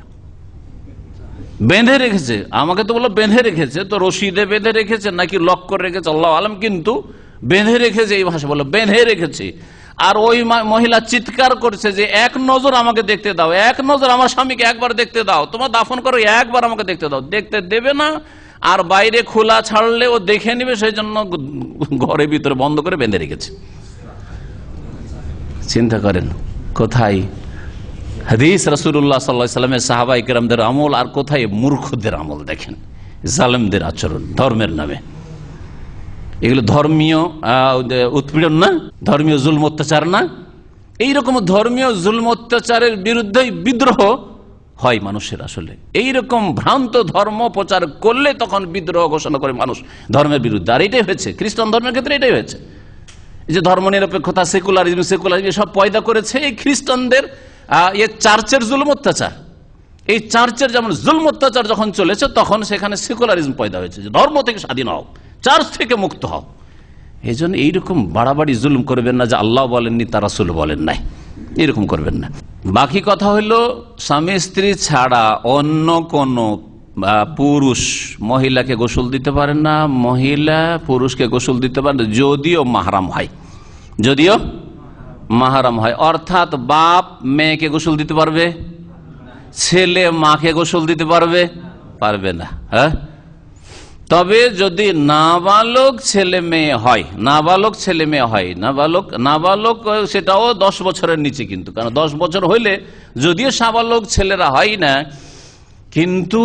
বেঁধে রেখেছে। আমাকে তো বলল, বেঁধে রেখেছে, তো রশিদে বেঁধে রেখেছে, নাকি লক করে রেখেছে? আল্লাহ আলম কিন্তু বেঁধে রেখেছে এই ভাষা বলল, বেঁধে রেখেছে। আর ওই মহিলা চিৎকার করছে যে, এক নজর আমাকে দেখতে দাও, এক নজর আমার স্বামীকে একবার দেখতে দাও, তোমার দাফন করো, একবার আমাকে দেখতে দাও। দেখতে দেবে না আর বাইরে খোলা ছাড়লে ও দেখে নিবে সেই জন্য ঘরের ভিতরে বন্ধ করে বেঁধে রেখেছে। চিন্তা করেন, কোথায়? হাদিস রসুল্লাহ সাল্লা সাল্লামের সাহাবাই কেরামদের আমল, আর কোথায়? মূর্খদের আমল দেখেন। জালেমদের আচরণ, ধর্মের নামে। এগুলো ধর্মীয় উৎপীড়ন না? ধর্মীয় জুলম অত্যাচার না? এইরকম ধর্মীয় জুলম অত্যাচারের বিরুদ্ধে বিদ্রোহ হয় মানুষের আসলে। এইরকম ভ্রান্ত ধর্ম প্রচার করলে তখন বিদ্রোহ ঘোষণা করে মানুষ ধর্মের বিরুদ্ধে। আর এটাই হয়েছে, খ্রিস্টান ধর্মের ক্ষেত্রে এটাই হয়েছে। এই যে ধর্ম নিরপেক্ষতা, সেকুলারিজম সেকুলারিজম সব পয়দা করেছে এই খ্রিস্টানদের এ চার্চের জুলম অত্যাচার। এই চার্চের যেমন জুলম অত্যাচার যখন চলেছে, তখন সেখানে সেকুলারিজম পয়দা হয়েছে যে ধর্ম থেকে স্বাধীন হও, চার্চ থেকে মুক্ত হও। এই জন্য এইরকম বাড়াবাড়ি জুলুম করবেন না যে আল্লাহ বলেননি তারা সুল বলেন নাই। এরকম করবেন না। বাকি কথা হলো স্বামী স্ত্রী ছাড়া অন্য কোন পুরুষ মহিলাকে গোসল দিতে পারেন না মহিলা পুরুষকে গোসল দিতে পারেন না, যদিও মাহারাম হয়। যদিও মাহারাম হয়। অর্থাৎ বাপ মেয়েকে গোসল দিতে পারবে ছেলে মাকে গোসল দিতে পারবে পারবে না হ্যাঁ? তবে যদি নাবালক ছেলে মেয়ে হয়, নাবালক ছেলে মেয়ে হয়, নাবালক নাবালক, সেটাও দশ বছরের নিচে কিন্তু, কারণ দশ বছর হইলে যদিও সাবালক ছেলেরা হয় না, কিন্তু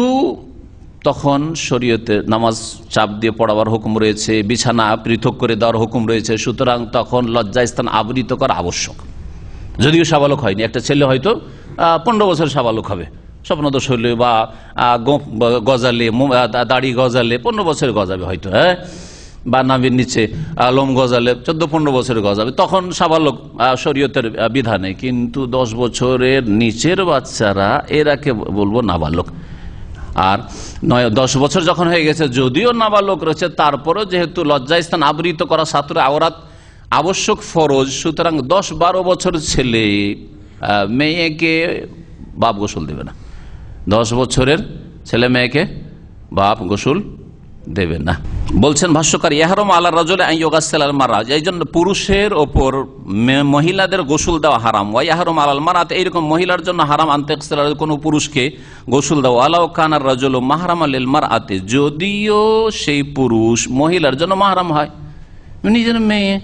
তখন শরীয়তে নামাজ চাপ দিয়ে পড়াবার হুকুম রয়েছে, বিছানা পৃথক করে দেওয়ার হুকুম রয়েছে, সুতরাং তখন লজ্জাস্থান আবৃত করা আবশ্যক। যদিও সাবালক হয়নি, একটা ছেলে হয়তো পনেরো বছর সাবালক হবে। স্বপ্নদোষ হইলে বা গজালে দাড়ি গজালে, পনেরো বছর গজাবে হয়তো হ্যাঁ? বা নামের নিচে লোম গজালে, চোদ্দ, পনেরো বছর গজাবে। তখন সাবালক শরীয়তের বিধানে, কিন্তু দশ বছরের নিচের বাচ্চারা এরাকে বলব নাবালক। আর নয়, দশ বছর যখন হয়ে গেছে, যদিও নাবালক রয়েছে, তারপরও যেহেতু লজ্জাস্থান আবৃত করা ছাত্র আওরাত আবশ্যক ফরজ, সুতরাং দশ, বারো বছর ছেলে মেয়েকে বাপ গোসল দেবে না। দশ বছরের ছেলে মেয়েকে বাপ গোসল দেবে না। বলছেন ভাষ্যকার, ইয়াহরম আল্লাহ রাজলে আইগাসাল মারাজ এই জন্য পুরুষের ওপর মহিলাদের গোসল দেওয়া হারাম ওয়া ইয়াহরম আলাল মারাত এইরকম মহিলার জন্য হারাম আনতে কোনো পুরুষকে গোসল দেওয়া আলাউ কানার রাজল মাহারাম আলিল মার আতে যদিও সেই পুরুষ মহিলার জন্য মাহারাম হয় নিজের মেয়ে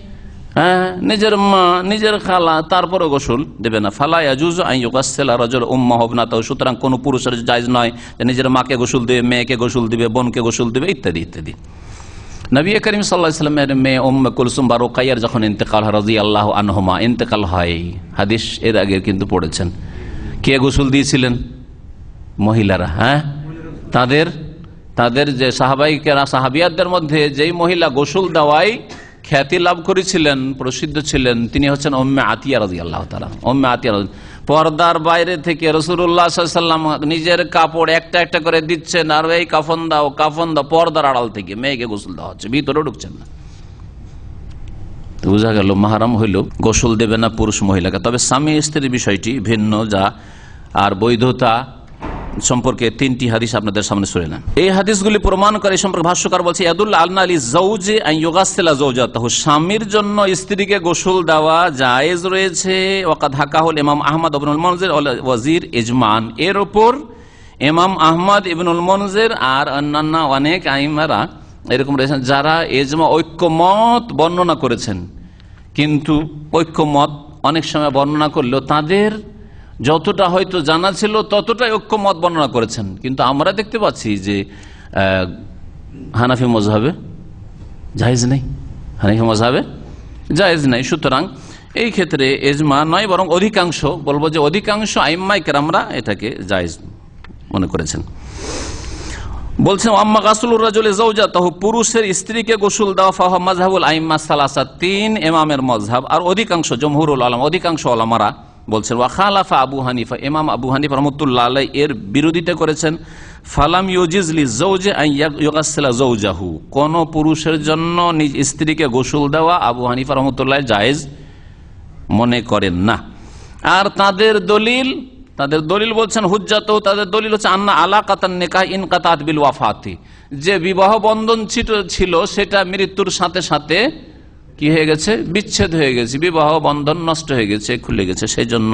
হ্যাঁ নিজের মা, নিজের খালা তারপরে গোসল দেবে না। ফালা ইয়াজুজ আইয়ুকাসসালা রাজুল উম্মা হবনা তাও সুতরাং কোনো পুরুষের জায়জ নয় যে নিজের মাকে গোসল দেবে, মেয়েকে গোসল দিবে, বোনকে গোসল দিবে, ইত্যাদি ইত্যাদি। নবী করিম সাল্লাহ ইসলামের মেয়ে ওম কুলসুম বা রোকাইয়ার যখন ইন্তেকাল হয় রাজি আল্লাহ আনহমা, ইন্তেকাল হয়। হাদিস এর আগে কিন্তু পড়েছেন। কে গোসল দিয়েছিলেন? মহিলারা হ্যাঁ? তাদের তাদের যে সাহাবাইকেরা সাহাবিয়াদের মধ্যে যেই মহিলা গোসল দেওয়াই খ্যাতি লাভ করেছিলেন, প্রসিদ্ধ ছিলেন, তিনি হচ্ছেন ওম্মে আতিয়া রাজি আল্লাহ তারা ওম্মে আতিয়া পর্দার বাইরে থেকে রসুল্লাহ সাল্লাম নিজের কাপড় একটা একটা করে দিচ্ছেন, আর এই কাফন দাও কাফন দাও, পর্দার আড়াল থেকে মেয়েকে গোসল দেওয়া হচ্ছে ভিতরে ঢুকছেন না। তো বোঝা গেল, মাহারাম হইল, গোসল দেবে না পুরুষ মহিলাকে। তবে স্বামী স্ত্রীর বিষয়টি ভিন্ন, যা আর বৈধতা সম্পর্কে তিনটি হাদিস আপনাদের সামনে শুনে নেন এই হাদিসগুলি প্রমাণ করে সম্পর্কে ভাষ্যকার বলছে ইয়াদুল্লাহ আল্লাহ আলী জৌজে ইয়োগাসেলা জৌজাতাহ স্বামীর জন্য স্ত্রীকে গোসল দেওয়া জায়েজ রয়েছে। ওকাদ হাকা হল ইমাম আহমদ আবনুল মনজের ওয়াজির ইজমান। এর ওপর ইমাম আহমদ ইবনুল মনজের আর অন্যান্য অনেক আইমারা এরকম রয়েছেন, যারা এজমা ঐক্যমত বর্ণনা করেছেন। কিন্তু ঐক্যমত অনেক সময় বর্ণনা করলেও তাদের যতটা হয়তো জানা ছিল, ততটাই ঐক্যমত বর্ণনা করেছেন। কিন্তু আমরা দেখতে পাচ্ছি যে হানাফি মজহাবে জাহেজ নেই। হানাফি মজহাবে জায়েজ নাই। সুতরাং এই ক্ষেত্রে এজমা নয়, বরং অধিকাংশ, বলব যে অধিকাংশ আইম্মাই কেরামরা এটাকে জায়েজ মনে করেছেন। বলছেন আম্মা গাসুলুর রাজুলে জৌজা তাহ পুরুষের স্ত্রীকে গোসল দেওয়া ফাহ মাজহাবুল আইম্মা সালাসা তিন এমামের মজহাব আর অধিকাংশ জমহুরুল আলম, অধিকাংশ আলমারা বলছেন, ওয়া খালাফা আবু হানিফা। ইমাম আবু হানিফা রহমতুল্লাহ আলাই এর বিরোধিতা করেছেন, ফালাম ইউজিজলি জৌজে ইয়োগাসলা জৌজাহু কোন পুরুষের জন্য নিজ স্ত্রীকে গোসল দেওয়া আবু হানিফা রহমতুল্লাহ জায়েজ মনে করেন না। আর তাদের দলিল তাদের দলিল বলছেন হুজ্জাত তাদের দলিল হচ্ছে, আন্না আলা কাতান নেকা ইন কাতাত বিল ওয়াফাতি। যে বিবাহ বন্ধন ছিল, সেটা মৃত্যুর সাথে সাথে কি হয়ে গেছে? বিচ্ছেদ হয়ে গেছে, বিবাহ বন্ধন নষ্ট হয়ে গেছে, খুলে গেছে সেই জন্য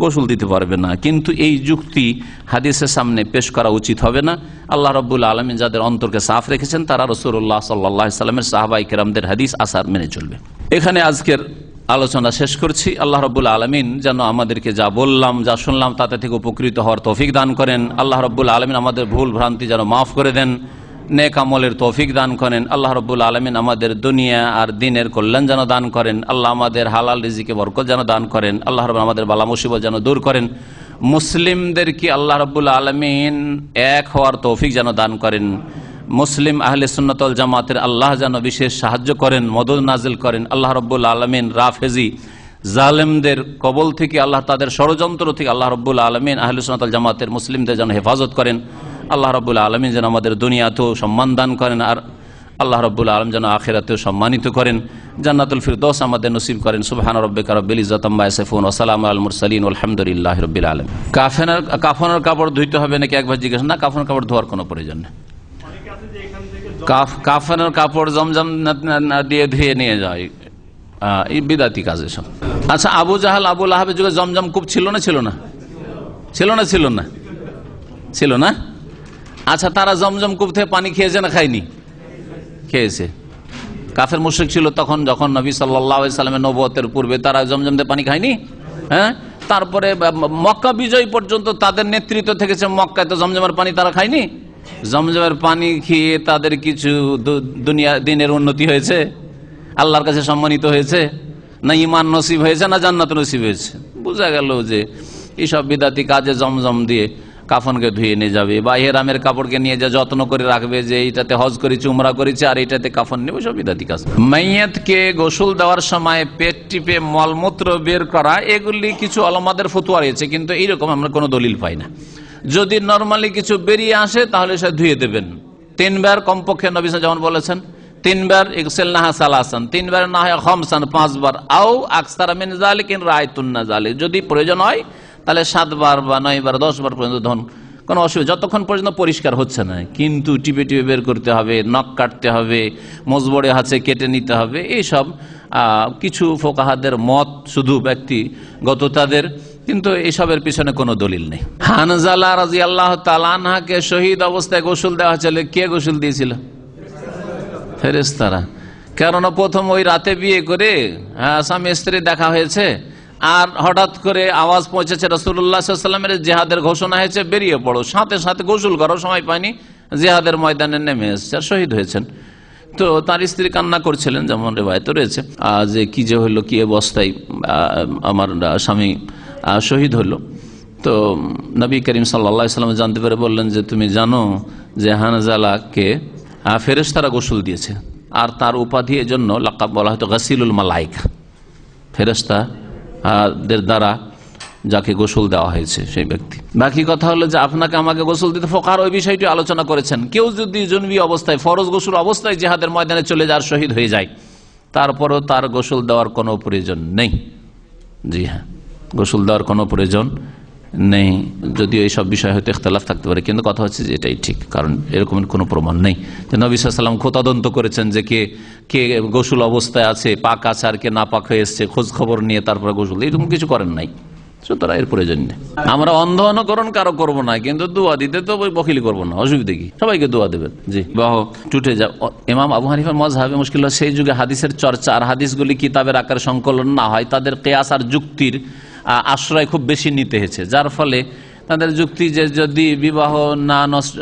গোসল দিতে পারবে না। কিন্তু এই যুক্তি হাদিসের সামনে পেশ করা উচিত হবে না। আল্লাহ রব্বুল আলমী যাদের অন্তরকে সাফ রেখেছেন, তারা রসুল্লাহ সাল্লাহ সাল্লামের সাহাবাই কেরামদের হাদিস আসার মেনে চলবে। এখানে আজকের আলোচনা শেষ করছি। আল্লাহ রব্বুল আলমিন যেন আমাদেরকে যা বললাম, যা শুনলাম, তাতে থেকে উপকৃত হওয়ার তৌফিক দান করেন। আল্লাহ রব্বুল আলমিন আমাদের ভুল ভ্রান্তি যেন মাফ করে দেন। নেক আমলের তৌফিক দান করেন। আল্লাহ রব্বুল আলমিন আমাদের দুনিয়া আর দিনের কল্যাণ যেন দান করেন। আল্লাহ আমাদের হালাল রিজিকে বরকত যেন দান করেন। আল্লাহ রব আমাদের বালা মুসিবত যেন দূর করেন। মুসলিমদেরকে আল্লাহ রব্বুল আলমিন এক হওয়ার তৌফিক যেন দান করেন? মুসলিম আহলে সুন্নতল জামাতের আল্লাহ যেন বিশেষ সাহায্য করেন মদত নাজিল করেন। আল্লাহ রব্বুল আলমিন রাফেজি জালেমদের কবল থেকে, আল্লাহ তাদের ষড়যন্ত্র থেকে আল্লাহ রব্বুল আলমিন আহলে সুন্নতল জামাতের মুসলিমদের যেন হেফাজত করেন। আল্লাহ রব্বুল আলমিন যেন আমাদের দুনিয়াতেও সম্মান দান করেন আর আল্লাহ রব্বুল আলম যেন আখেরাতেও সম্মানিত করেন। জান্নাতুল ফিরদোস আমাদের নসিব করেন। সুবহান রব্বিকা রব্বিল ইজ্জাতাম্মা ইয়াসিফুন ওয়া সালামু আলাল মুরসালিন। আলহামদুলিল্লাহি রাব্বিল কাফনের কাফনের কাপড় ধুইতে হবে নাকি একবার জিজ্ঞেস না, কাফনের কাপড় ধোয়ার কোনো প্রয়োজন নেই। কাফ, কাফনের কাপড় জমজম দিয়ে ধুয়ে নিয়ে যায়। এই বিদাতি কাজ এসব। আচ্ছা আবু জাহাল, আবু লাহাবের যুগে জমজম কূপ ছিল না ছিল না? ছিল না ছিল না? ছিল না? আচ্ছা তারা জমজম কূপ থেকে পানি খেয়েছে না খায়নি? খেয়েছে। কাফের মুশ্রিক ছিল তখন, যখন নবী সাল্লামের নবতের পূর্বে তারা জমজম দিয়ে পানি খায়নি? হ্যাঁ? তারপরে মক্কা বিজয় পর্যন্ত তাদের নেতৃত্ব থেকেছে, মক্কায় তো জমজমের পানি তারা খায়নি? জমজমের পানি খেয়ে তাদের কিছু দুনিয়া, দিনের উন্নতি হয়েছে? আল্লাহর কাছে সম্মানিত হয়েছে? না ইমান নসিব হয়েছে, না জান্নাত নসিব হয়েছে? বোঝা গেল যে এইসব বিদাতি কাজে জমজম দিয়ে কাফনকে ধুয়ে নিয়ে যাবে বা হেরামের কাপড়কে নিয়ে যা যত্ন করে রাখবে যে এইটাতে হজ করেছি, উমরা করেছে, আর এইটাতে কাফন নেবে সব বিদাতি কাজ মাইয়াতকে গোসল দেওয়ার সময় পেট টিপে মলমূত্র বের করা, এগুলি কিছু আলমাদের ফতুয়া রয়েছে, কিন্তু এইরকম আমরা কোনো দলিল পাই না। যদি নর্মালি কিছু বেরিয়ে আসে, তাহলে সে ধুয়ে দেবেন। তিনবার কমপক্ষে নবী যেমন বলেছেন, তিনবার ইকসেল নাহা সালাসান, তিনবার না হয় খমসান, পাঁচবার। আও আকসার মিন জালিকিন রায়তুন্না যদি প্রয়োজন হয় তাহলে সাতবার বা নয়বার দশবার পর্যন্ত ধন। কোনো অসুবিধা যতক্ষণ পর্যন্ত পরিষ্কার হচ্ছে না। কিন্তু টিপে টিপে বের করতে হবে নখ কাটতে হবে মজবড়ে হাতে কেটে নিতে হবে এইসব কিছু ফোকাহাদের মত শুধু ব্যক্তিগত তাদের কিন্তু এসবের পিছনে কোনো দলিল নেই। হানজালা রাজি আল্লাহ তালানহাকে শহীদ অবস্থায় গোসল দেওয়া হয়েছিল। কে গোসল দিয়েছিল? ফেরেস্তারা কেননা প্রথম ওই রাতে বিয়ে করে হ্যাঁ, স্বামী স্ত্রী দেখা হয়েছে। আর হঠাৎ করে আওয়াজ পৌঁছেছে রসুল্লাহামের জেহাদের ঘোষণা হয়েছে, বেরিয়ে পড়ো। সাথে সাথে গোসল করো, সময় পায়নি, জেহাদের ময়দানে নেমে এসছে আর শহীদ হয়েছেন। তো তার স্ত্রী কান্না করছিলেন, যেমন রেবায়ত রয়েছে। যে কি যে হইল, কি অবস্থায় আমার স্বামী শহীদ হলো তো নবী করিম সাল্লা সাল্লাম জানতে পেরে বললেন যে, তুমি জানো যে হানজালাকে ফেরেশতারা গোসল দিয়েছে। আর তার উপাধি জন্য লাকাব বলা হয়তো গাসিলুল মালাইকা। ফেরেস্তা দ্বারা যাকে গোসল দেওয়া হয়েছে সেই ব্যক্তি। বাকি কথা হলো যে আপনাকে আমাকে গোসল দিতে ফোকার ওই বিষয়টি আলোচনা করেছেন। কেউ যদি জন্মি অবস্থায়, ফরজ গোসল অবস্থায় জেহাদের ময়দানে চলে যাওয়ার শহীদ হয়ে যায়, তারপরও তার গোসল দেওয়ার কোনো প্রয়োজন নেই। জি হ্যাঁ গোসল দেওয়ার কোনো প্রয়োজন নেই। যদিও এইসব বিষয় হয়তো ইখতলাফ থাকতে পারে, কিন্তু কথা হচ্ছে যে এটাই ঠিক, কারণ এরকম কোনো প্রমাণ নেই। যে নবী সাল্লাম খোতাদন্ত করেছেন যে কে কে গোসল অবস্থায় আছে, পাক আছে আর কে না পাক হয়ে এসছে খোঁজ খবর নিয়ে তারপরে গোসল, এরকম কিছু করেন নাই। সুতরাং এর প্রয়োজন নেই। আমরা অন্ধ অনুকরণ কারও করব না, কিন্তু দোয়া দিতে তো বকিলি করব না, অসুবিধা কি? সবাইকে দোয়া দেবেন। জি, বাহ, টুটে যা ইমাম আবু হানিফার মজহাবে মুশকিল সেই যুগে হাদিসের চর্চা আর হাদিসগুলি কিতাবের আকারে সংকলন না হয়, তাদের কেয়াস আর যুক্তির আশ্রয় খুব বেশি নিতে হয়েছে। যার ফলে তাদের যুক্তি যে যদি বিবাহ না নষ্ট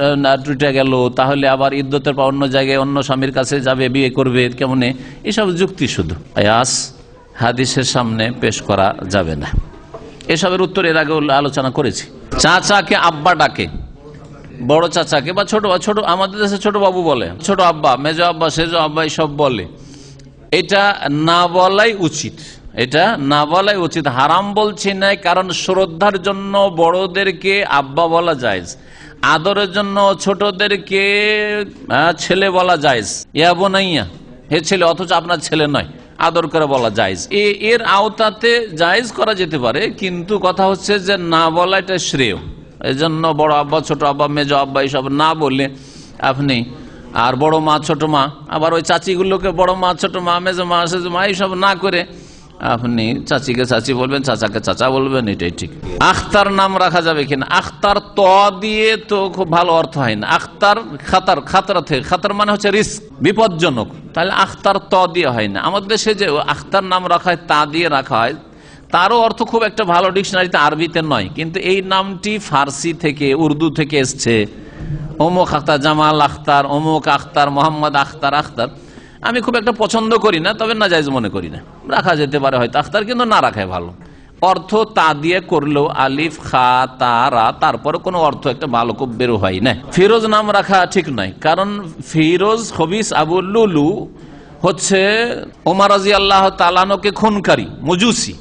টুটে গেল, তাহলে আবার ইদ্যতের পর অন্য জায়গায় অন্য স্বামীর কাছে যাবে, বিয়ে করবে, কেমনে? এসব যুক্তি শুধু। আয়াস, হাদিসের সামনে পেশ করা যাবে না। এসবের উত্তর এর আগে আলোচনা করেছি। চাচাকে আব্বা ডাকে। বড় চাচাকে বা ছোট ছোট, আমাদের দেশে ছোট বাবু বলে, ছোট আব্বা, মেজ আব্বা, সেজো আব্বা সব বলে। এটা না বলাই উচিত। এটা না বলাই উচিত। হারাম বলছি না কারণ শ্রদ্ধার জন্য বড়দেরকে আব্বা বলা যায় আদরের জন্য ছোটদেরকে ছেলে বলা যায় ইয়া বোনাইয়া, হে ছেলে, অথচ আপনার ছেলে নয়, আদর করে বলা জায়েজ। এ- এর আওতাতে জায়েজ করা যেতে পারে, কিন্তু কথা হচ্ছে যে না বলা এটা শ্রেয়। এই জন্য বড় আব্বা, ছোট আব্বা, মেজ আব্বা এইসব না বললে আপনি, আর বড় মা, ছোট মা, আবার ওই চাচিগুলোকে বড় মা, ছোট মা, মেজো মা, সেজো মা, এইসব না করে আপনি চাচিকে চাচি বলবেন, চাচাকে চাচা বলবেন, এটাই ঠিক। আখতার নাম রাখা যাবে কিনা? আখতার ত দিয়ে তো খুব ভালো অর্থ হয় না। আখতার খাতার খাতরা থেকে খাতার মানে হচ্ছে রিস্ক, বিপজ্জনক। তাহলে আখতার ত দিয়ে হয় না। আমাদের দেশে যে আখতার নাম রাখা হয়, তা দিয়ে রাখা হয়, তারও অর্থ খুব একটা ভালো ডিকশনারিতে আরবিতে নয়। কিন্তু এই নামটি ফার্সি থেকে, উর্দু থেকে এসছে। অমুক আখতার জামাল আখতার, অমুক আখতার, মোহাম্মদ আখতার আখতার। আমি খুব একটা পছন্দ করি না, তবে না যাইজ মনে করি না। রাখা যেতে পারে হয়তো, আখতার কিন্তু না রাখাই ভালো। অর্থ তা দিয়ে করলেও আলিফ, খা তারা তারপরে কোনো অর্থ একটা ভালো খুব বেরো হয় না। ফিরোজ নাম রাখা ঠিক নয়, কারণ ফিরোজ হবিস আবু লুলু হচ্ছে ওমার রাজি আল্লাহ তালানোকে খুনকারী, মজুসি।